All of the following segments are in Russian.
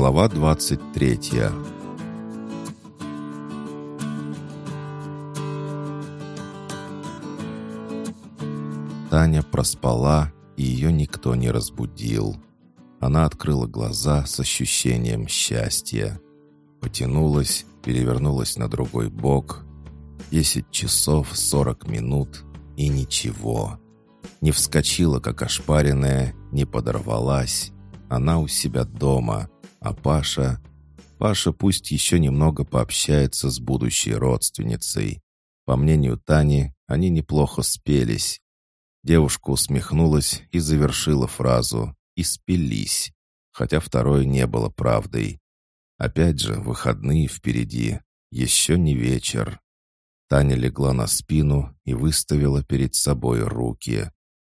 Глава 23 Таня проспала, и ее никто не разбудил. Она открыла глаза с ощущением счастья. Потянулась, перевернулась на другой бок. Десять часов сорок минут и ничего. Не вскочила, как ошпаренная, не подорвалась. Она у себя дома, а Паша... Паша пусть еще немного пообщается с будущей родственницей. По мнению Тани, они неплохо спелись. Девушка усмехнулась и завершила фразу «и спились», хотя второе не было правдой. Опять же, выходные впереди, еще не вечер. Таня легла на спину и выставила перед собой руки.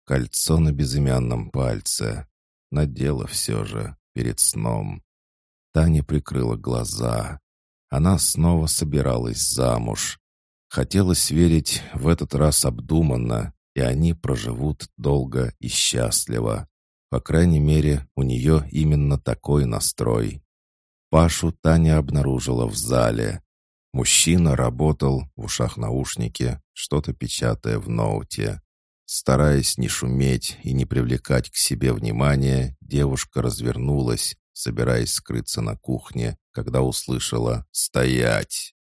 Кольцо на безымянном пальце. Надела все же, перед сном. Таня прикрыла глаза. Она снова собиралась замуж. Хотелось верить в этот раз обдуманно, и они проживут долго и счастливо. По крайней мере, у нее именно такой настрой. Пашу Таня обнаружила в зале. Мужчина работал, в ушах наушники, что-то печатая в ноуте. Стараясь не шуметь и не привлекать к себе внимания, девушка развернулась собираясь скрыться на кухне, когда услышала «Стоять!».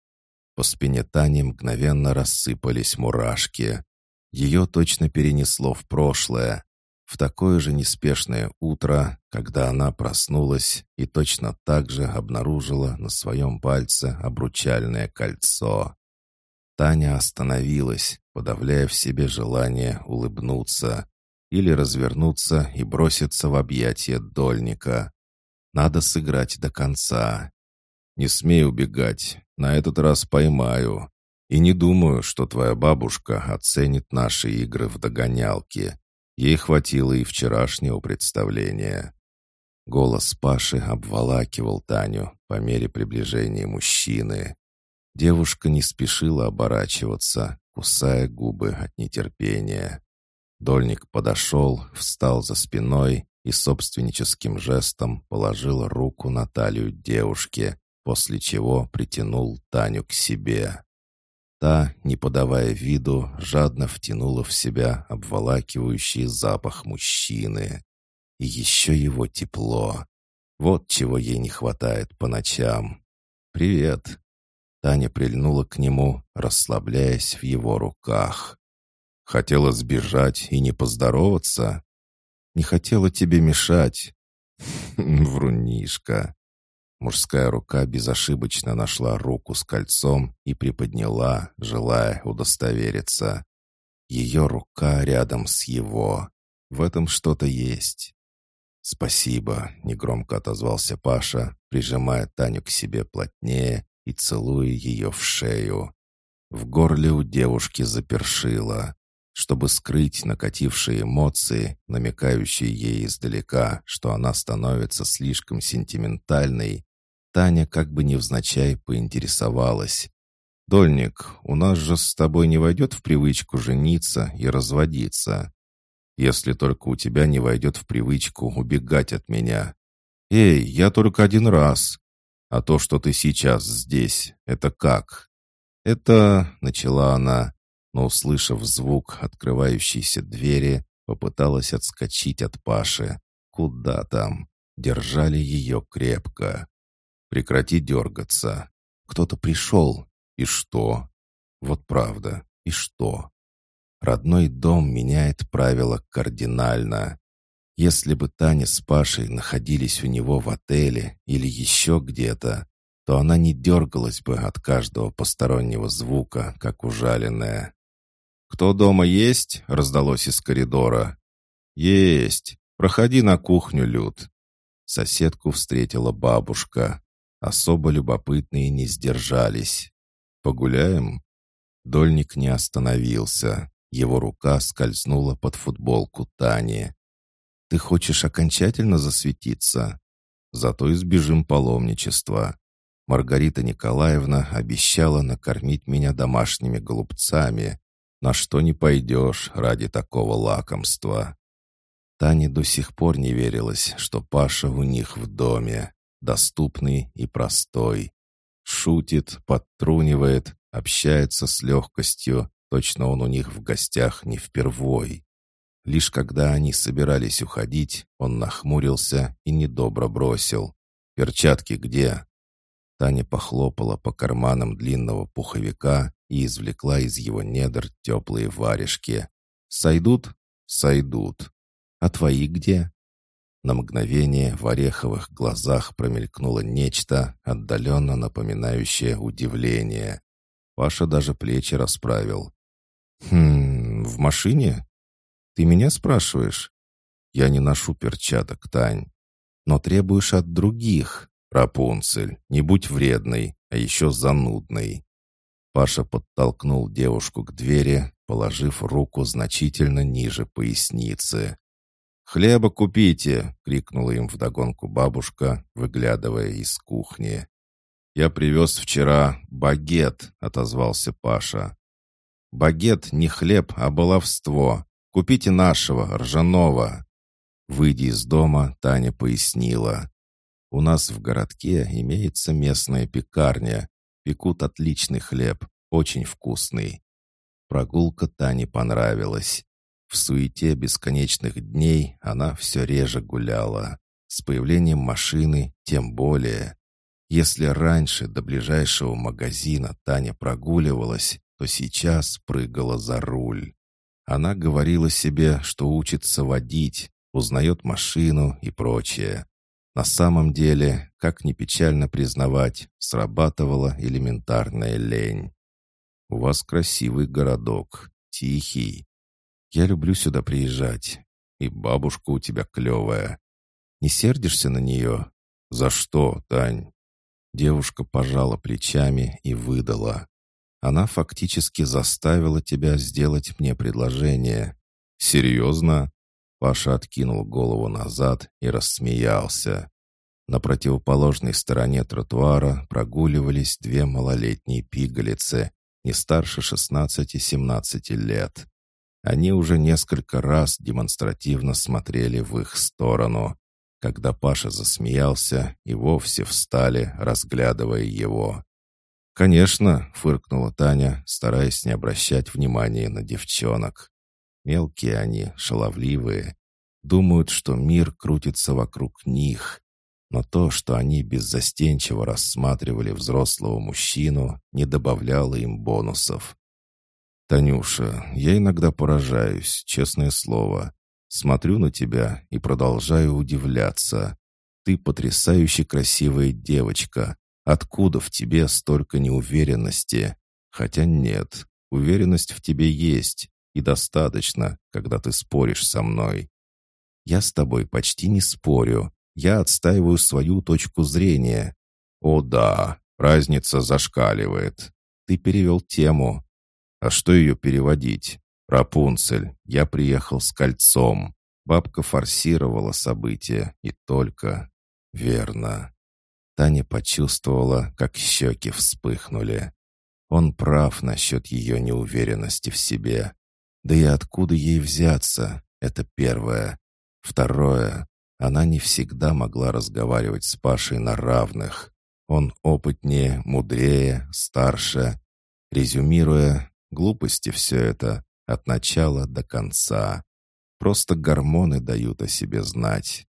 По спине Тани мгновенно рассыпались мурашки. Ее точно перенесло в прошлое, в такое же неспешное утро, когда она проснулась и точно так же обнаружила на своем пальце обручальное кольцо. Таня остановилась, подавляя в себе желание улыбнуться или развернуться и броситься в объятия дольника. Надо сыграть до конца. Не смей убегать, на этот раз поймаю. И не думаю, что твоя бабушка оценит наши игры в догонялки. Ей хватило и вчерашнего представления. Голос Паши обволакивал Таню по мере приближения мужчины. Девушка не спешила оборачиваться, кусая губы от нетерпения. Дольник подошел, встал за спиной и собственническим жестом положил руку на талию девушки, после чего притянул Таню к себе. Та, не подавая виду, жадно втянула в себя обволакивающий запах мужчины. И еще его тепло. Вот чего ей не хватает по ночам. «Привет!» Таня прильнула к нему, расслабляясь в его руках. «Хотела сбежать и не поздороваться?» Не хотела тебе мешать». Врунишка. Мужская рука безошибочно нашла руку с кольцом и приподняла, желая удостовериться. Ее рука рядом с его. В этом что-то есть. «Спасибо», — негромко отозвался Паша, прижимая Таню к себе плотнее и целуя ее в шею. В горле у девушки запершило чтобы скрыть накатившие эмоции, намекающие ей издалека, что она становится слишком сентиментальной, Таня как бы невзначай поинтересовалась. «Дольник, у нас же с тобой не войдет в привычку жениться и разводиться. Если только у тебя не войдет в привычку убегать от меня. Эй, я только один раз. А то, что ты сейчас здесь, это как?» «Это...» — начала она, но, услышав звук открывающейся двери, попыталась отскочить от Паши. Куда там? Держали ее крепко. Прекрати дергаться. Кто-то пришел. И что? Вот правда. И что? Родной дом меняет правила кардинально. Если бы Таня с Пашей находились у него в отеле или еще где-то, то она не дергалась бы от каждого постороннего звука, как ужаленная. «Кто дома есть?» — раздалось из коридора. «Есть. Проходи на кухню, Люд». Соседку встретила бабушка. Особо любопытные не сдержались. «Погуляем?» Дольник не остановился. Его рука скользнула под футболку Тани. «Ты хочешь окончательно засветиться?» «Зато избежим паломничества. Маргарита Николаевна обещала накормить меня домашними голубцами, на что не пойдешь ради такого лакомства. Тане до сих пор не верилось, что Паша у них в доме. доступный и простой. Шутит, подтрунивает, общается с легкостью, точно он у них в гостях не впервой. Лишь когда они собирались уходить, он нахмурился и недобро бросил. «Перчатки где?» Таня похлопала по карманам длинного пуховика и извлекла из его недр теплые варежки. «Сойдут?» «Сойдут. А твои где?» На мгновение в ореховых глазах промелькнуло нечто, отдаленно напоминающее удивление. Паша даже плечи расправил. «Хм, в машине? Ты меня спрашиваешь?» «Я не ношу перчаток, Тань. Но требуешь от других. Рапунцель, не будь вредной, а еще занудной». Паша подтолкнул девушку к двери, положив руку значительно ниже поясницы. «Хлеба купите!» — крикнула им вдогонку бабушка, выглядывая из кухни. «Я привез вчера багет», — отозвался Паша. «Багет не хлеб, а баловство. Купите нашего, ржаного». Выйдя из дома, Таня пояснила. «У нас в городке имеется местная пекарня. Пекут отличный хлеб, очень вкусный». Прогулка Тане понравилась. В суете бесконечных дней она все реже гуляла. С появлением машины тем более. Если раньше до ближайшего магазина Таня прогуливалась, то сейчас прыгала за руль. Она говорила себе, что учится водить, узнает машину и прочее. На самом деле, как ни печально признавать, срабатывала элементарная лень. «У вас красивый городок, тихий. Я люблю сюда приезжать. И бабушка у тебя клевая. Не сердишься на нее? За что, Тань?» Девушка пожала плечами и выдала. «Она фактически заставила тебя сделать мне предложение». «Серьезно?» Паша откинул голову назад и рассмеялся. На противоположной стороне тротуара прогуливались две малолетние пигалицы, не старше 16-17 лет. Они уже несколько раз демонстративно смотрели в их сторону. Когда Паша засмеялся, и вовсе встали, разглядывая его. «Конечно», — фыркнула Таня, стараясь не обращать внимания на девчонок. Мелкие они, шаловливые. Думают, что мир крутится вокруг них. Но то, что они беззастенчиво рассматривали взрослого мужчину, не добавляло им бонусов. «Танюша, я иногда поражаюсь, честное слово. Смотрю на тебя и продолжаю удивляться. Ты потрясающе красивая девочка. Откуда в тебе столько неуверенности? Хотя нет, уверенность в тебе есть, и достаточно, когда ты споришь со мной. Я с тобой почти не спорю. Я отстаиваю свою точку зрения. О да, разница зашкаливает. Ты перевел тему. А что ее переводить? Рапунцель, я приехал с кольцом. Бабка форсировала события, и только... Верно. Таня почувствовала, как щеки вспыхнули. Он прав насчет ее неуверенности в себе. Да и откуда ей взяться? Это первое. Второе. Она не всегда могла разговаривать с Пашей на равных. Он опытнее, мудрее, старше. Резюмируя, Глупости все это, от начала до конца. Просто гормоны дают о себе знать.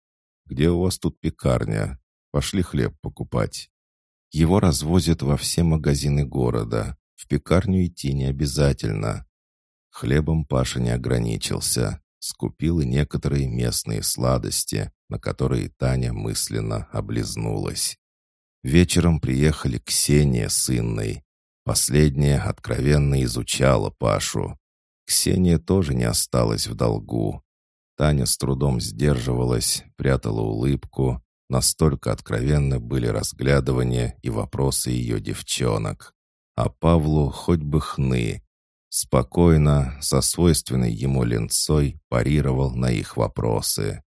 Где у вас тут пекарня? Пошли хлеб покупать. Его развозят во все магазины города. В пекарню идти не обязательно. Хлебом Паша не ограничился. Скупил и некоторые местные сладости, на которые Таня мысленно облизнулась. Вечером приехали Ксения с Инной. Последняя откровенно изучала Пашу. Ксения тоже не осталась в долгу. Таня с трудом сдерживалась, прятала улыбку. Настолько откровенно были разглядывания и вопросы ее девчонок. А Павлу хоть бы хны. Спокойно, со свойственной ему ленцой, парировал на их вопросы.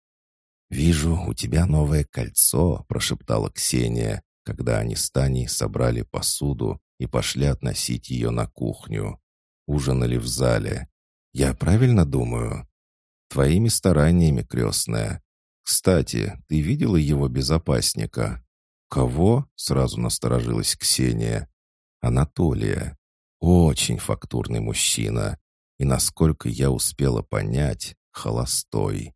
«Вижу, у тебя новое кольцо», — прошептала Ксения, когда они с Таней собрали посуду и пошли относить ее на кухню. Ужинали в зале. Я правильно думаю? Твоими стараниями, крестная. Кстати, ты видела его безопасника? «Кого?» — сразу насторожилась Ксения. «Анатолия. Очень фактурный мужчина. И, насколько я успела понять, холостой.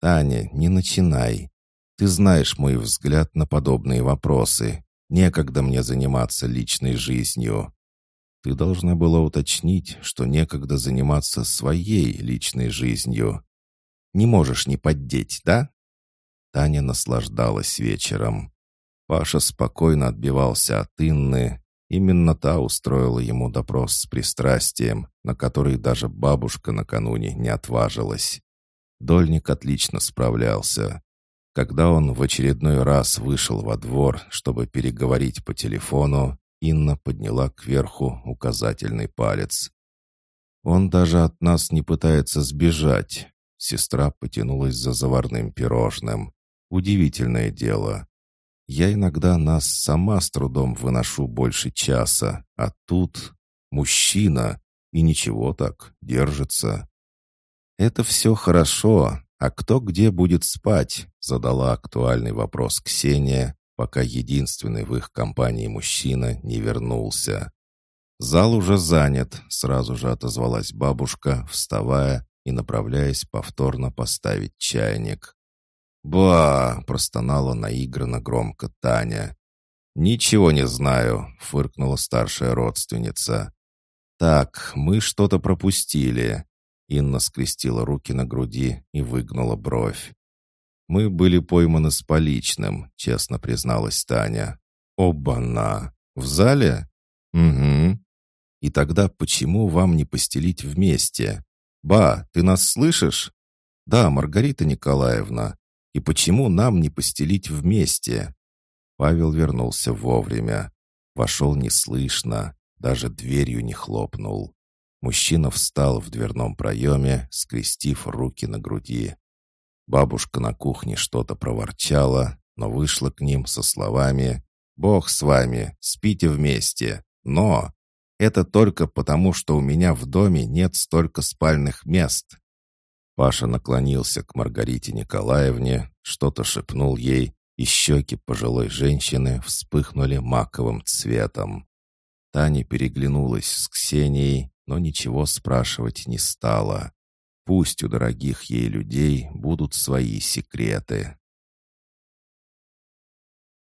Таня, не начинай. Ты знаешь мой взгляд на подобные вопросы. Некогда мне заниматься личной жизнью. Ты должна была уточнить, что некогда заниматься своей личной жизнью. Не можешь не поддеть, да?» Таня наслаждалась вечером. Паша спокойно отбивался от Инны. Именно та устроила ему допрос с пристрастием, на который даже бабушка накануне не отважилась. Дольник отлично справлялся. Когда он в очередной раз вышел во двор, чтобы переговорить по телефону, Инна подняла кверху указательный палец. «Он даже от нас не пытается сбежать». Сестра потянулась за заварным пирожным. «Удивительное дело. Я иногда нас сама с трудом выношу больше часа, а тут мужчина, и ничего так, держится». «Это все хорошо, а кто где будет спать?» задала актуальный вопрос Ксения, пока единственный в их компании мужчина не вернулся. «Зал уже занят», — сразу же отозвалась бабушка, вставая и направляясь повторно поставить чайник. «Ба!» — простонала наигранно громко Таня. «Ничего не знаю», — фыркнула старшая родственница. «Так, мы что-то пропустили». Инна скрестила руки на груди и выгнула бровь. «Мы были пойманы с поличным», — честно призналась Таня. «Оба-на! В зале?» «Угу. И тогда почему вам не постелить вместе? Ба, ты нас слышишь?» «Да, Маргарита Николаевна. И почему нам не постелить вместе?» Павел вернулся вовремя. Вошел неслышно, даже дверью не хлопнул. Мужчина встал в дверном проеме, скрестив руки на груди. Бабушка на кухне что-то проворчала, но вышла к ним со словами «Бог с вами, спите вместе, но это только потому, что у меня в доме нет столько спальных мест». Паша наклонился к Маргарите Николаевне, что-то шепнул ей, и щеки пожилой женщины вспыхнули маковым цветом. Таня переглянулась с Ксенией, но ничего спрашивать не стала. Пусть у дорогих ей людей будут свои секреты.